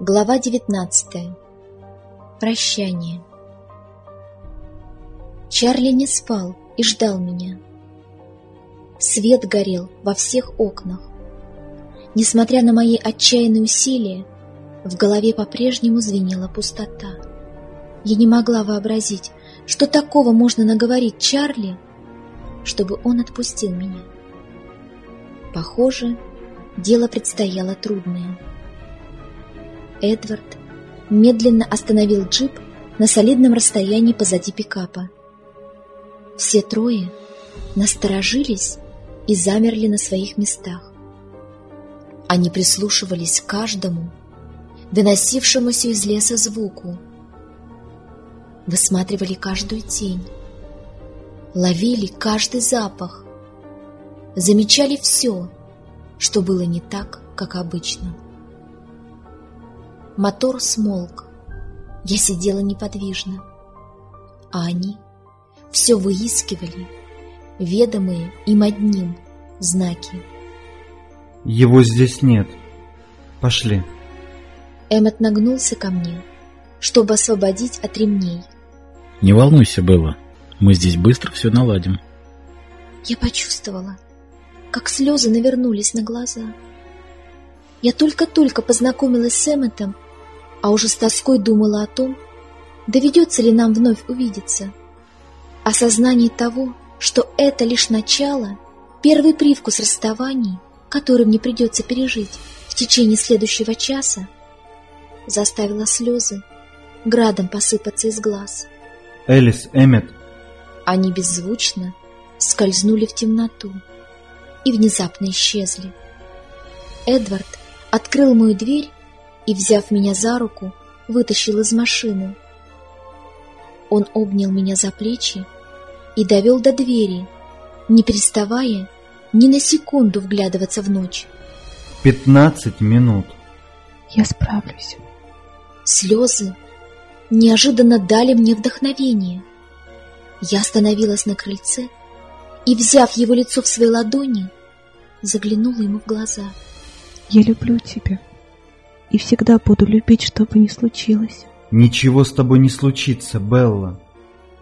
Глава 19. Прощание. Чарли не спал и ждал меня. Свет горел во всех окнах. Несмотря на мои отчаянные усилия, в голове по-прежнему звенела пустота. Я не могла вообразить, что такого можно наговорить Чарли, чтобы он отпустил меня. Похоже, дело предстояло трудное. Эдвард медленно остановил джип на солидном расстоянии позади пикапа. Все трое насторожились и замерли на своих местах. Они прислушивались к каждому, доносившемуся из леса звуку, высматривали каждую тень, ловили каждый запах, замечали все, что было не так, как обычно. Мотор смолк. Я сидела неподвижно. А они все выискивали, ведомые им одним знаки. Его здесь нет. Пошли. Эммет нагнулся ко мне, чтобы освободить от ремней. Не волнуйся, Белла. Мы здесь быстро все наладим. Я почувствовала, как слезы навернулись на глаза. Я только-только познакомилась с Эмметом а уже с тоской думала о том, доведется ли нам вновь увидеться. Осознание того, что это лишь начало, первый привкус расставаний, который мне придется пережить в течение следующего часа, заставило слезы градом посыпаться из глаз. Элис, Эммет. Они беззвучно скользнули в темноту и внезапно исчезли. Эдвард открыл мою дверь и, взяв меня за руку, вытащил из машины. Он обнял меня за плечи и довел до двери, не переставая ни на секунду вглядываться в ночь. Пятнадцать минут. Я справлюсь. Слезы неожиданно дали мне вдохновение. Я остановилась на крыльце и, взяв его лицо в свои ладони, заглянула ему в глаза. Я люблю тебя и всегда буду любить, что бы ни случилось. Ничего с тобой не случится, Белла.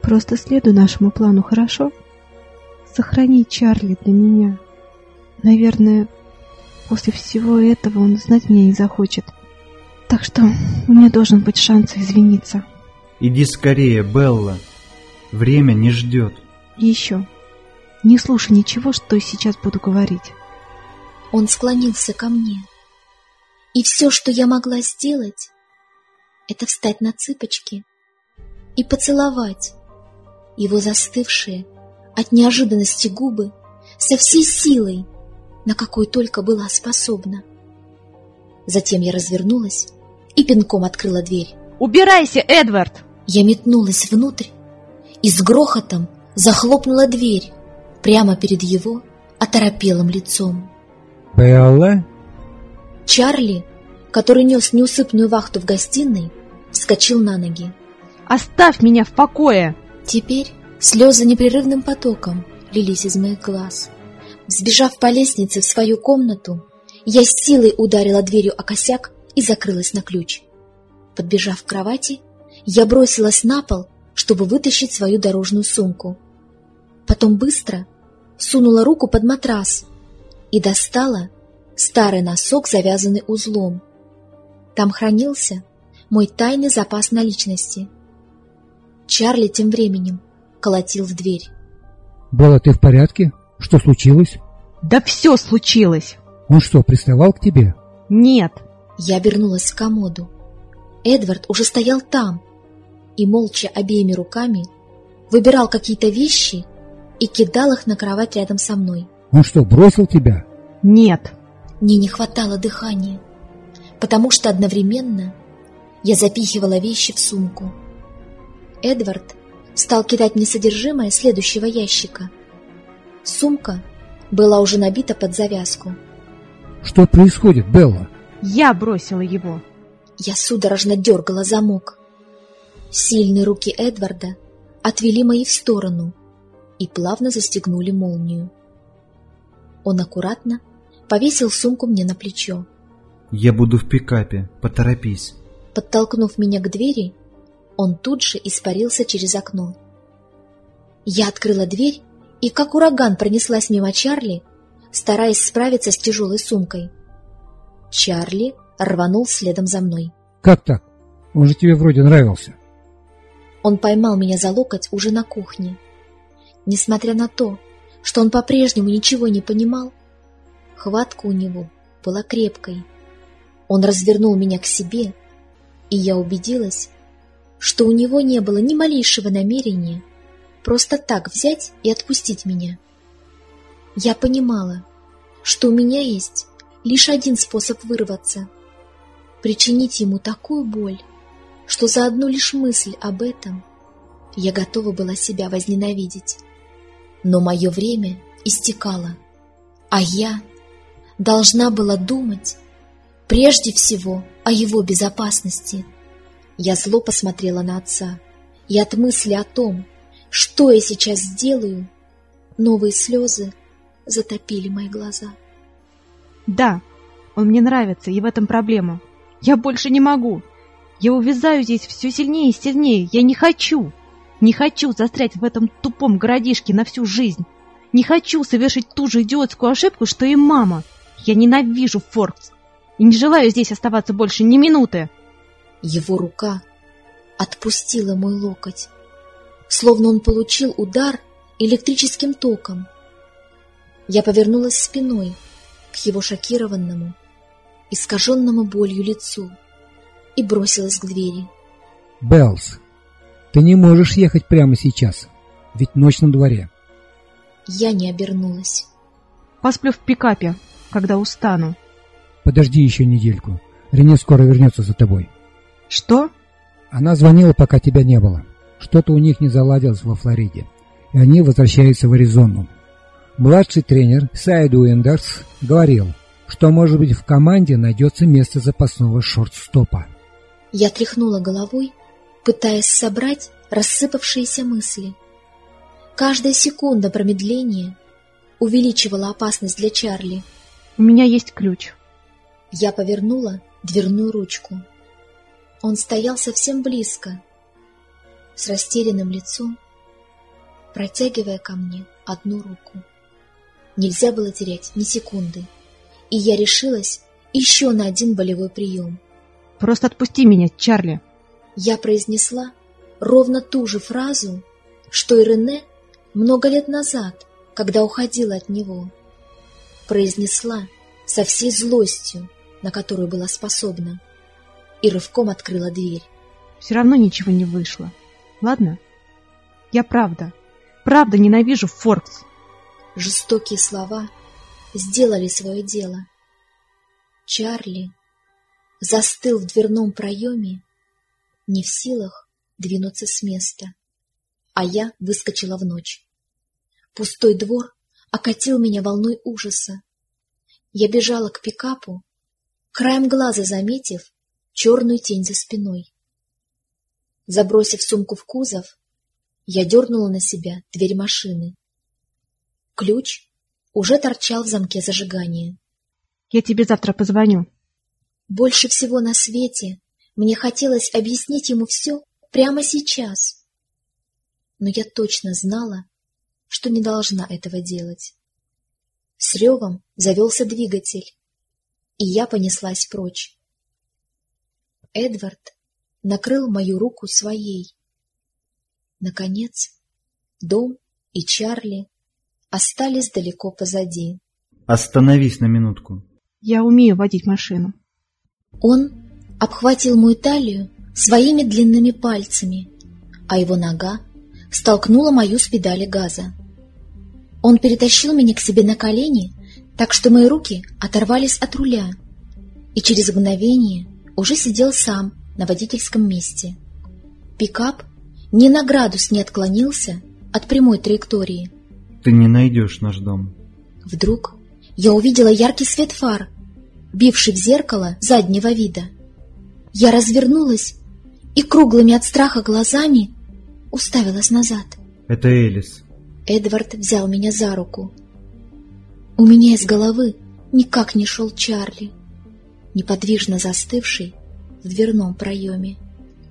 Просто следуй нашему плану, хорошо? Сохрани Чарли для меня. Наверное, после всего этого он знать меня не захочет. Так что мне должен быть шанс извиниться. Иди скорее, Белла. Время не ждет. И еще. Не слушай ничего, что сейчас буду говорить. Он склонился ко мне. И все, что я могла сделать, это встать на цыпочки и поцеловать его застывшие от неожиданности губы со всей силой, на какой только была способна. Затем я развернулась и пинком открыла дверь. «Убирайся, Эдвард!» Я метнулась внутрь и с грохотом захлопнула дверь прямо перед его оторопелым лицом. «Белла?» Чарли, который нес неусыпную вахту в гостиной, вскочил на ноги. «Оставь меня в покое!» Теперь слезы непрерывным потоком лились из моих глаз. Сбежав по лестнице в свою комнату, я с силой ударила дверью о косяк и закрылась на ключ. Подбежав к кровати, я бросилась на пол, чтобы вытащить свою дорожную сумку. Потом быстро сунула руку под матрас и достала старый носок, завязанный узлом. Там хранился мой тайный запас наличности. Чарли тем временем колотил в дверь. «Белла, ты в порядке? Что случилось?» «Да все случилось!» «Он что, приставал к тебе?» «Нет!» Я обернулась к комоду. Эдвард уже стоял там и молча обеими руками выбирал какие-то вещи и кидал их на кровать рядом со мной. «Он что, бросил тебя?» «Нет!» Мне не хватало дыхания, потому что одновременно я запихивала вещи в сумку. Эдвард стал кидать мне содержимое следующего ящика. Сумка была уже набита под завязку. «Что происходит, Белла?» «Я бросила его!» Я судорожно дергала замок. Сильные руки Эдварда отвели мои в сторону и плавно застегнули молнию. Он аккуратно повесил сумку мне на плечо. Я буду в пикапе, поторопись. Подтолкнув меня к двери, он тут же испарился через окно. Я открыла дверь и, как ураган, пронеслась мимо Чарли, стараясь справиться с тяжелой сумкой. Чарли рванул следом за мной. Как так? Он же тебе вроде нравился. Он поймал меня за локоть уже на кухне. Несмотря на то, что он по-прежнему ничего не понимал, хватка у него была крепкой. Он развернул меня к себе, и я убедилась, что у него не было ни малейшего намерения просто так взять и отпустить меня. Я понимала, что у меня есть лишь один способ вырваться — причинить ему такую боль, что за одну лишь мысль об этом я готова была себя возненавидеть. Но мое время истекало, а я должна была думать прежде всего о его безопасности. Я зло посмотрела на отца, и от мысли о том, что я сейчас сделаю, новые слезы затопили мои глаза. Да, он мне нравится, и в этом проблема. Я больше не могу. Я увязаю здесь все сильнее и сильнее. Я не хочу. Не хочу застрять в этом тупом городишке на всю жизнь. Не хочу совершить ту же идиотскую ошибку, что и мама. Я ненавижу Форкс. И не желаю здесь оставаться больше ни минуты. Его рука отпустила мой локоть, словно он получил удар электрическим током. Я повернулась спиной к его шокированному, искаженному болью лицу и бросилась к двери. Беллс, ты не можешь ехать прямо сейчас, ведь ночь на дворе. Я не обернулась. Посплю в пикапе, когда устану. Подожди еще недельку. Рене скоро вернется за тобой. Что? Она звонила, пока тебя не было. Что-то у них не заладилось во Флориде, и они возвращаются в Аризону. Младший тренер Сайд Уиндерс говорил, что, может быть, в команде найдется место запасного шорт-стопа. Я тряхнула головой, пытаясь собрать рассыпавшиеся мысли. Каждая секунда промедления увеличивала опасность для Чарли. У меня есть ключ. Я повернула дверную ручку. Он стоял совсем близко, с растерянным лицом, протягивая ко мне одну руку. Нельзя было терять ни секунды, и я решилась еще на один болевой прием. Просто отпусти меня, Чарли. Я произнесла ровно ту же фразу, что и Рене много лет назад, когда уходила от него. Произнесла со всей злостью, на которую была способна, и рывком открыла дверь. Все равно ничего не вышло. Ладно? Я правда, правда ненавижу Форкс. Жестокие слова сделали свое дело. Чарли застыл в дверном проеме, не в силах двинуться с места, а я выскочила в ночь. Пустой двор окатил меня волной ужаса. Я бежала к пикапу, краем глаза заметив черную тень за спиной. Забросив сумку в кузов, я дернула на себя дверь машины. Ключ уже торчал в замке зажигания. Я тебе завтра позвоню. Больше всего на свете мне хотелось объяснить ему все прямо сейчас. Но я точно знала, что не должна этого делать. С ревом завелся двигатель, и я понеслась прочь. Эдвард накрыл мою руку своей. Наконец, дом и Чарли остались далеко позади. Остановись на минутку. Я умею водить машину. Он обхватил мою талию своими длинными пальцами, а его нога столкнула мою с педали газа. Он перетащил меня к себе на колени, так что мои руки оторвались от руля, и через мгновение уже сидел сам на водительском месте. Пикап ни на градус не отклонился от прямой траектории. Ты не найдешь наш дом. Вдруг я увидела яркий свет фар, бивший в зеркало заднего вида. Я развернулась и круглыми от страха глазами уставилась назад. Это Элис. Эдвард взял меня за руку. У меня из головы никак не шел Чарли. неподвижно застывший в дверном проеме.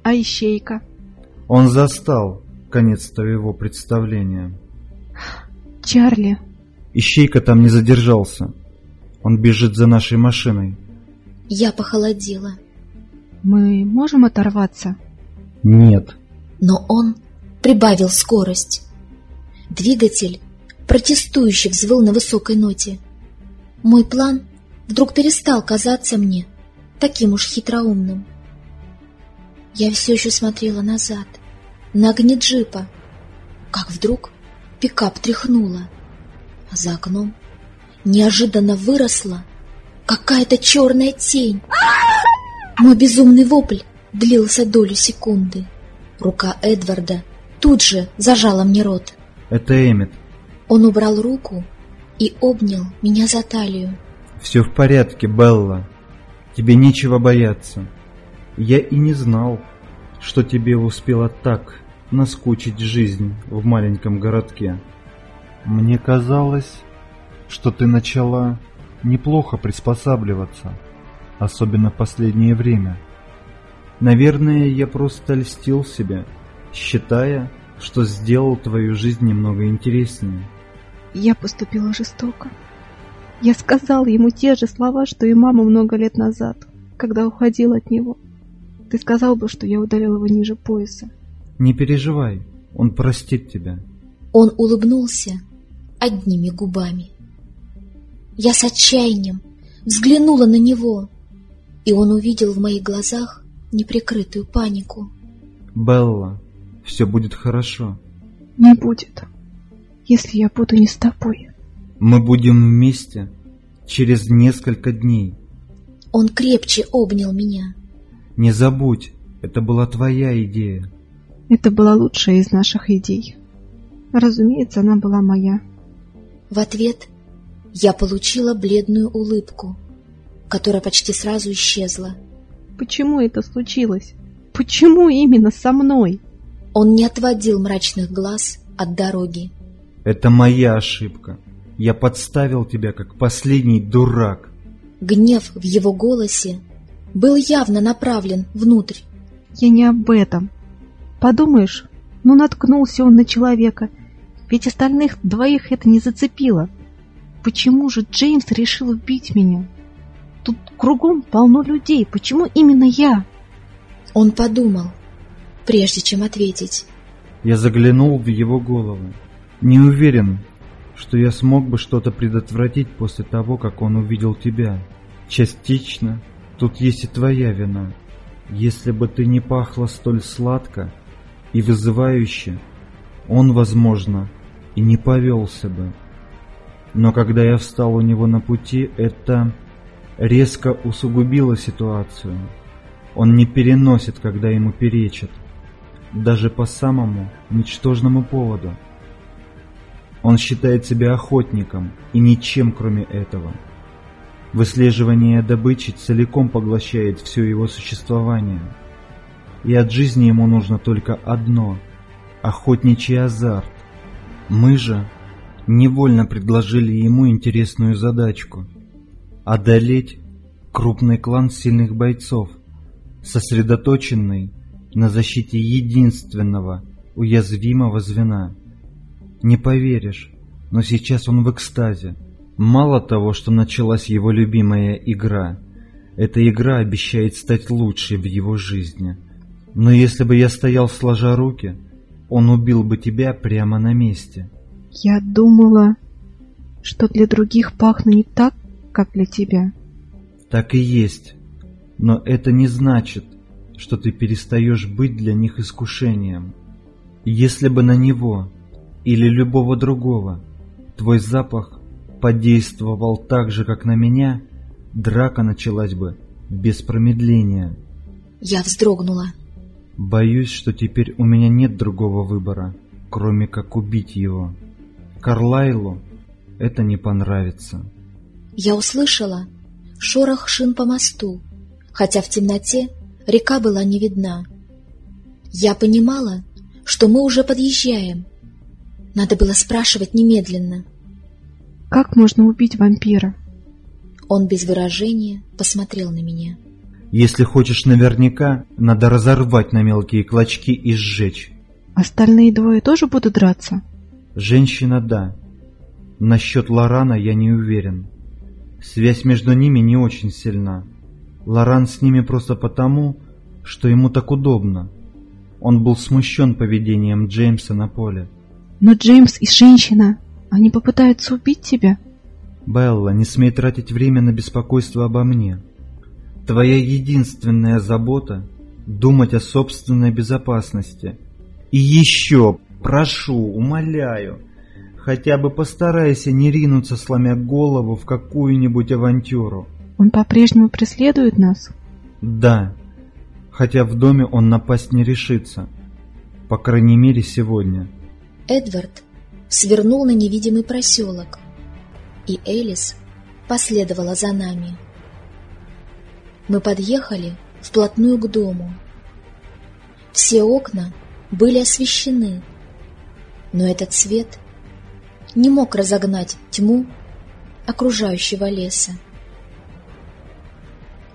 А ищейка? Он застал конец твоего представления. Чарли, Ищейка там не задержался. Он бежит за нашей машиной. Я похолодела, Мы можем оторваться? Нет. но он прибавил скорость. Двигатель протестующе взвыл на высокой ноте. Мой план вдруг перестал казаться мне таким уж хитроумным. Я все еще смотрела назад, на огни джипа, как вдруг пикап тряхнуло, а за окном неожиданно выросла какая-то черная тень. Мой безумный вопль длился долю секунды. Рука Эдварда тут же зажала мне рот. Это Эммет. Он убрал руку и обнял меня за талию. Все в порядке, Белла. Тебе нечего бояться. Я и не знал, что тебе успела так наскучить жизнь в маленьком городке. Мне казалось, что ты начала неплохо приспосабливаться, особенно в последнее время. Наверное, я просто льстил себе, считая, что сделал твою жизнь немного интереснее. я поступила жестоко. Я сказала ему те же слова, что и мама много лет назад, когда уходила от него. Ты сказал бы, что я удалила его ниже пояса. Не переживай, он простит тебя. Он улыбнулся одними губами. Я с отчаянием взглянула на него, и он увидел в моих глазах неприкрытую панику. Белла, все будет хорошо. Не будет, если я буду не с тобой. Мы будем вместе через несколько дней. Он крепче обнял меня. Не забудь, это была твоя идея. Это была лучшая из наших идей. Разумеется, она была моя. В ответ я получила бледную улыбку, которая почти сразу исчезла. Почему это случилось? Почему именно со мной? Он не отводил мрачных глаз от дороги. Это моя ошибка. Я подставил тебя как последний дурак. Гнев в его голосе был явно направлен внутрь. Я не об этом. Подумаешь, ну наткнулся он на человека, ведь остальных двоих это не зацепило. Почему же Джеймс решил убить меня? Тут кругом полно людей, почему именно я? Он подумал, прежде чем ответить. Я заглянул в его голову. Не уверен, что я смог бы что-то предотвратить после того, как он увидел тебя. Частично тут есть и твоя вина. Если бы ты не пахла столь сладко и вызывающе, он, возможно, и не повелся бы. Но когда я встал у него на пути, это резко усугубило ситуацию. Он не переносит, когда ему перечат, даже по самому ничтожному поводу. Он считает себя охотником и ничем кроме этого. Выслеживание добычи целиком поглощает все его существование. И от жизни ему нужно только одно – охотничий азарт. Мы же невольно предложили ему интересную задачку – одолеть крупный клан сильных бойцов, сосредоточенный на защите единственного уязвимого звена. Не поверишь, но сейчас он в экстазе. Мало того, что началась его любимая игра, эта игра обещает стать лучшей в его жизни. Но если бы я стоял сложа руки, он убил бы тебя прямо на месте. Я думала, что для других пахну не так, как для тебя. Так и есть. Но это не значит, что ты перестаешь быть для них искушением. Если бы на него или любого другого твой запах подействовал так же, как на меня, драка началась бы без промедления. Я вздрогнула. Боюсь, что теперь у меня нет другого выбора, кроме как убить его. Карлайлу это не понравится. Я услышала шорох шин по мосту, хотя в темноте река была не видна. Я понимала, что мы уже подъезжаем. Надо было спрашивать немедленно. Как можно убить вампира? Он без выражения посмотрел на меня. Если хочешь наверняка, надо разорвать на мелкие клочки и сжечь. Остальные двое тоже будут драться? Женщина – да. Насчет Лорана я не уверен. Связь между ними не очень сильна. Лоран с ними просто потому, что ему так удобно. Он был смущен поведением Джеймса на поле. Но Джеймс и женщина, они попытаются убить тебя? Белла, не смей тратить время на беспокойство обо мне. Твоя единственная забота – думать о собственной безопасности. И еще, прошу, умоляю, хотя бы постарайся не ринуться, сломя голову в какую-нибудь авантюру. Он по-прежнему преследует нас? Да, хотя в доме он напасть не решится. По крайней мере, сегодня. Эдвард свернул на невидимый проселок, и Элис последовала за нами. Мы подъехали вплотную к дому. Все окна были освещены, но этот свет не мог разогнать тьму окружающего леса.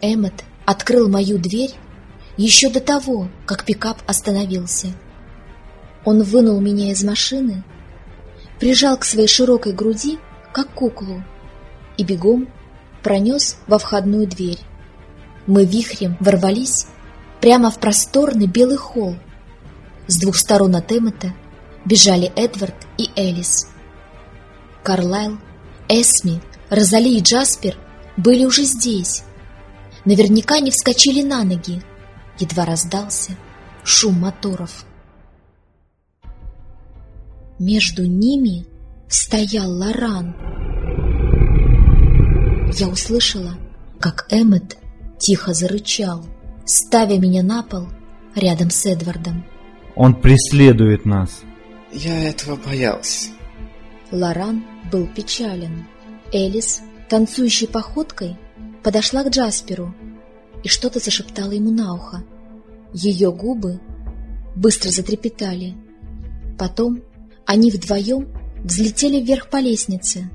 Эммет открыл мою дверь еще до того, как пикап остановился. Он вынул меня из машины, прижал к своей широкой груди, как куклу, и бегом пронес во входную дверь. Мы вихрем ворвались прямо в просторный белый холл. С двух сторон от Эммета бежали Эдвард и Элис. Карлайл, Эсми, Розали и Джаспер были уже здесь. Наверняка не вскочили на ноги. Едва раздался шум моторов. Между ними стоял Лоран. Я услышала, как Эммет тихо зарычал, ставя меня на пол рядом с Эдвардом. Он преследует нас. Я этого боялся. Лоран был печален. Элис, танцующей походкой, подошла к Джасперу и что-то зашептала ему на ухо. Ее губы быстро затрепетали. Потом они вдвоем взлетели вверх по лестнице.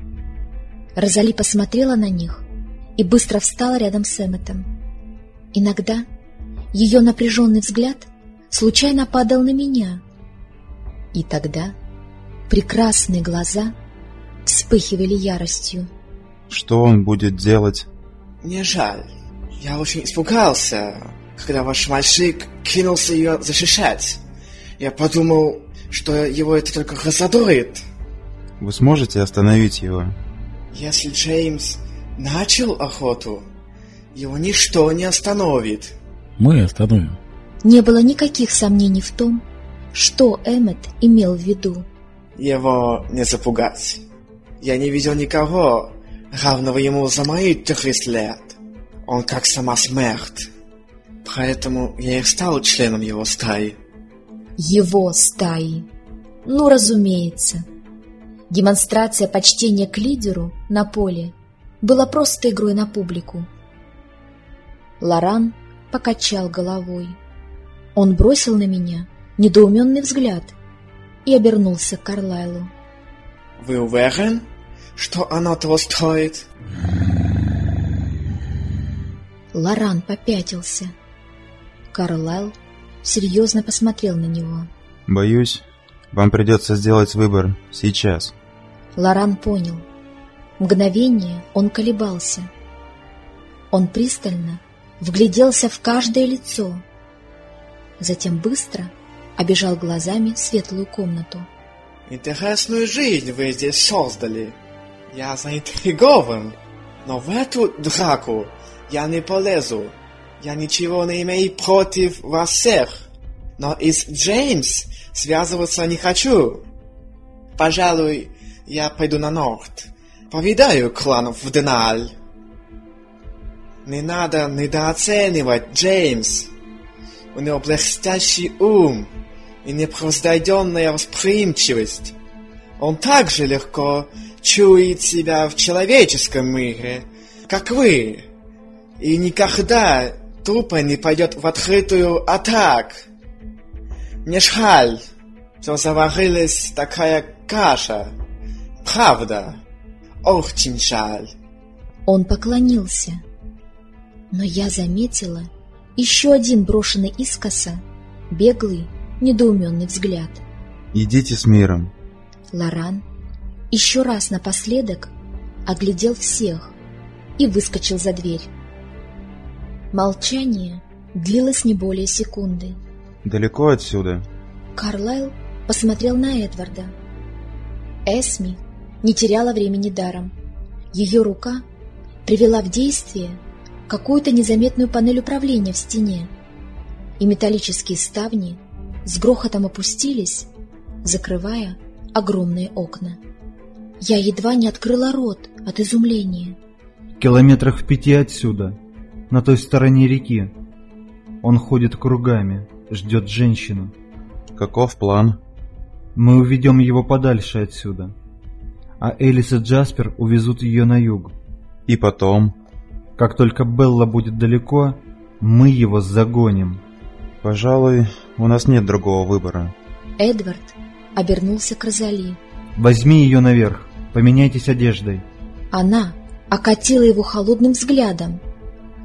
Розали посмотрела на них и быстро встала рядом с Эмметом. Иногда ее напряженный взгляд случайно падал на меня. И тогда прекрасные глаза вспыхивали яростью. Что он будет делать? Мне жаль. Я очень испугался, когда ваш мальчик кинулся ее защищать. Я подумал, что его это только разодорит. Вы сможете остановить его? Если Джеймс начал охоту, его ничто не остановит. Мы остановим. Не было никаких сомнений в том, что Эммет имел в виду. Его не запугать. Я не видел никого, равного ему за мои тридцать лет. Он как сама смерть. Поэтому я и стал членом его стаи. Его стаи. Ну, разумеется. Демонстрация почтения к лидеру на поле была просто игрой на публику. Лоран покачал головой. Он бросил на меня недоуменный взгляд и обернулся к Карлайлу. Вы уверен, что оно того стоит? Лоран попятился. Карлайл серьезно посмотрел на него. Боюсь, вам придется сделать выбор сейчас. Лоран понял. Мгновение он колебался. Он пристально вгляделся в каждое лицо. Затем быстро обежал глазами светлую комнату. Интересную жизнь вы здесь создали. Я заинтригован. Но в эту драку я не полезу. Я ничего не имею против вас всех. Но и с Джеймс связываться не хочу. Пожалуй, я пойду на Норд. Повидаю кланов в Деналь. Не надо недооценивать Джеймс. У него блестящий ум и непроизведенная восприимчивость. Он так же легко чует себя в человеческом мире, как вы, и никогда тупо не пойдет в открытую атаку. Мне жаль, что заварилась такая каша. Правда, очень жаль. Он поклонился. Но я заметила еще один брошенный искоса, беглый, недоуменный взгляд. Идите с миром. Лоран еще раз напоследок оглядел всех и выскочил за дверь. Молчание длилось не более секунды. Далеко отсюда? Карлайл посмотрел на Эдварда. Эсми не теряла времени даром. Ее рука привела в действие какую-то незаметную панель управления в стене, и металлические ставни с грохотом опустились, закрывая огромные окна. Я едва не открыла рот от изумления. Километрах в пяти отсюда, на той стороне реки. Он ходит кругами, ждет женщину. Каков план? Мы уведем его подальше отсюда. А Элис и Джаспер увезут ее на юг. И потом? Как только Белла будет далеко, мы его загоним. Пожалуй, у нас нет другого выбора. Эдвард обернулся к Розали. Возьми ее наверх, поменяйтесь одеждой. Она окатила его холодным взглядом,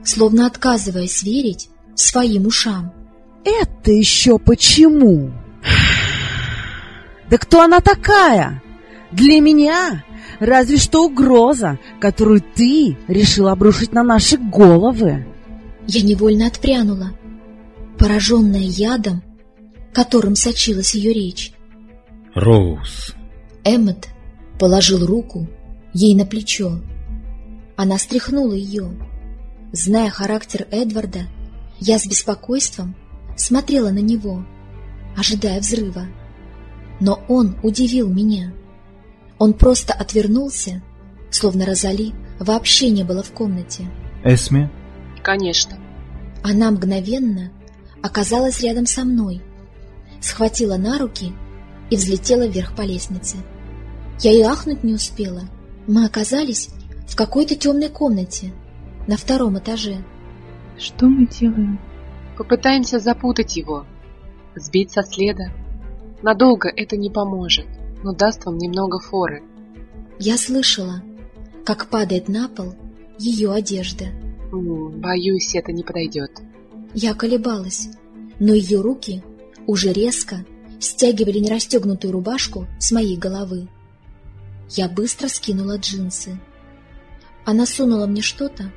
словно отказываясь верить своим ушам. «Это еще почему?» «Да кто она такая? Для меня разве что угроза, которую ты решил обрушить на наши головы!» Я невольно отпрянула, пораженная ядом, которым сочилась ее речь. Роуз. Эммет положил руку ей на плечо. Она стряхнула ее. Зная характер Эдварда, я с беспокойством смотрела на него, ожидая взрыва. Но он удивил меня. Он просто отвернулся, словно Розали вообще не было в комнате. Эсме? Конечно. Она мгновенно оказалась рядом со мной, схватила на руки и взлетела вверх по лестнице. Я и ахнуть не успела. Мы оказались в какой-то темной комнате на втором этаже. Что мы делаем? Попытаемся запутать его, сбить со следа. Надолго это не поможет, но даст вам немного форы. Я слышала, как падает на пол ее одежда. М, Боюсь, это не подойдет. Я колебалась, но ее руки уже резко стягивали нерастегнутую рубашку с моей головы. Я быстро скинула джинсы. Она сунула мне что-то,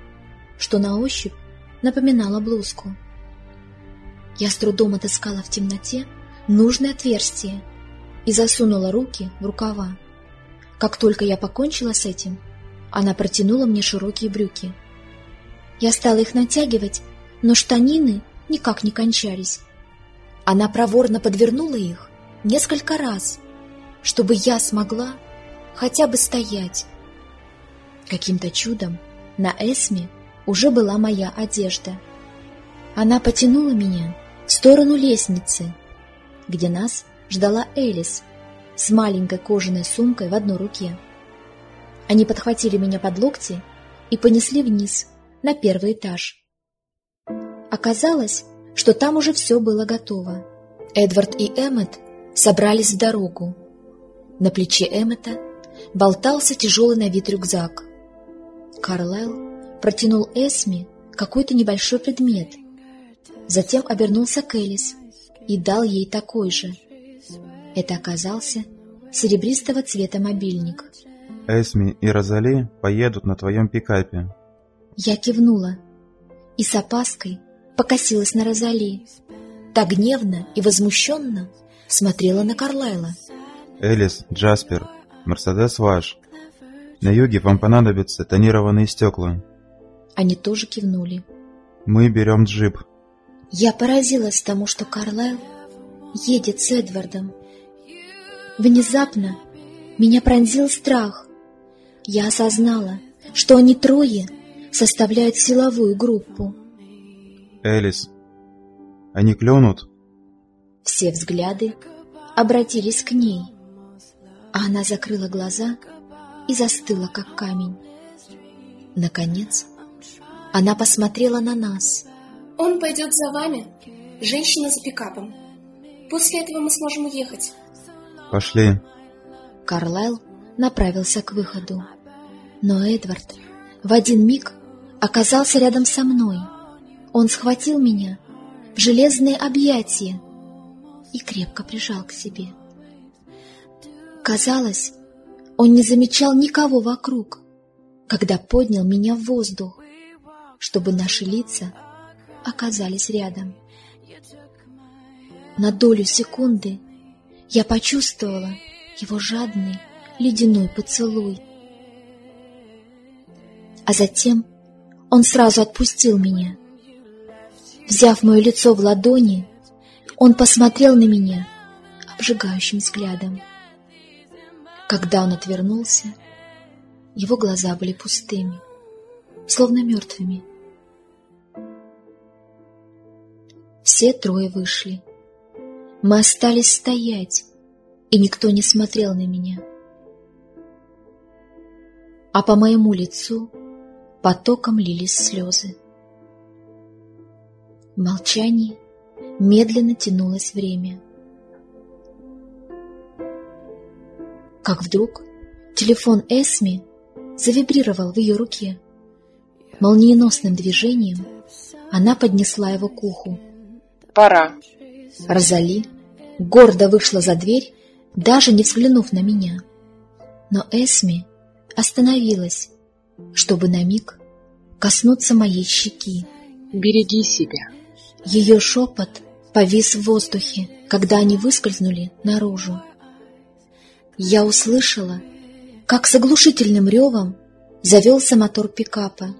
что на ощупь напоминало блузку. Я с трудом отыскала в темноте нужное отверстие и засунула руки в рукава. Как только я покончила с этим, она протянула мне широкие брюки. Я стала их натягивать, но штанины никак не кончались. Она проворно подвернула их несколько раз, чтобы я смогла хотя бы стоять. Каким-то чудом на Эсме уже была моя одежда. Она потянула меня в сторону лестницы, где нас ждала Элис с маленькой кожаной сумкой в одной руке. Они подхватили меня под локти и понесли вниз, на первый этаж. Оказалось, что там уже все было готово. Эдвард и Эммет собрались в дорогу. На плече Эммета болтался тяжелый на вид рюкзак. Карлайл протянул Эсми какой-то небольшой предмет, затем обернулся к Элис и дал ей такой же. Это оказался серебристого цвета мобильник. Эсми и Розали поедут на твоем пикапе. Я кивнула и с опаской покосилась на Розали. Так гневно и возмущенно смотрела на Карлайла. Элис, Джаспер, Мерседес ваш. На юге вам понадобятся тонированные стекла. Они тоже кивнули. Мы берем джип. Я поразилась тому, что Карлайл едет с Эдвардом. Внезапно меня пронзил страх. Я осознала, что они трое составляют силовую группу. Элис, они клюнут? Все взгляды обратились к ней, а она закрыла глаза и застыла, как камень. Наконец, она посмотрела на нас. Он пойдет за вами, женщина за пикапом. После этого мы сможем уехать. Пошли. Карлайл направился к выходу, но Эдвард в один миг оказался рядом со мной. Он схватил меня в железные объятия и крепко прижал к себе. Казалось, он не замечал никого вокруг, когда поднял меня в воздух, чтобы наши лица оказались рядом. На долю секунды я почувствовала его жадный ледяной поцелуй. А затем он сразу отпустил меня. Взяв мое лицо в ладони, он посмотрел на меня обжигающим взглядом. Когда он отвернулся, его глаза были пустыми, словно мертвыми. Все трое вышли. Мы остались стоять, и никто не смотрел на меня. А по моему лицу потоком лились слезы. В молчании медленно тянулось время. Как вдруг телефон Эсми завибрировал в ее руке. Молниеносным движением она поднесла его к уху. «Пора». Розали гордо вышла за дверь, даже не взглянув на меня. Но Эсми остановилась, чтобы на миг коснуться моей щеки. «Береги себя». Ее шепот повис в воздухе, когда они выскользнули наружу. Я услышала, как с оглушительным ревом завелся мотор пикапа,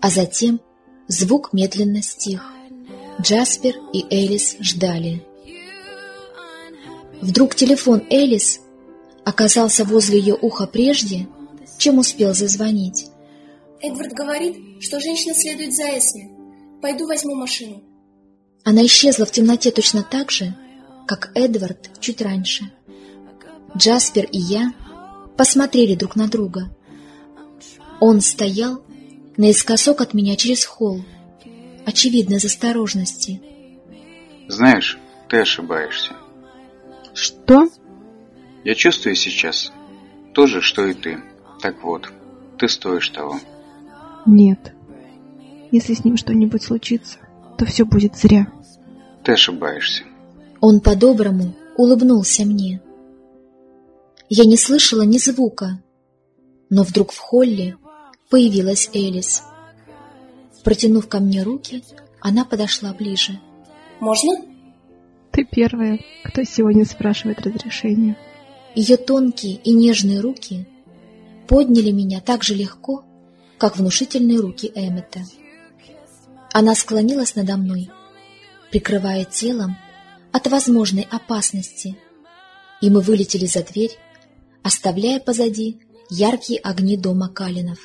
а затем звук медленно стих. Джаспер и Элис ждали. Вдруг телефон Элис оказался возле ее уха прежде, чем успел зазвонить. Эдвард говорит, что женщина следует за Эсми. Пойду возьму машину. Она исчезла в темноте точно так же, как Эдвард чуть раньше. Джаспер и я посмотрели друг на друга. Он стоял наискосок от меня через холл, очевидно, из осторожности. Знаешь, ты ошибаешься. Что? Я чувствую сейчас то же, что и ты. Так вот, ты стоишь того. Нет. Если с ним что-нибудь случится, то все будет зря. Ты ошибаешься. Он по-доброму улыбнулся мне. Я не слышала ни звука, но вдруг в холле появилась Элис. Протянув ко мне руки, она подошла ближе. «Можно?» Ты первая, кто сегодня спрашивает разрешения. Ее тонкие и нежные руки подняли меня так же легко, как внушительные руки Эммета. Она склонилась надо мной, прикрывая телом от возможной опасности, и мы вылетели за дверь, оставляя позади яркие огни дома Калинов.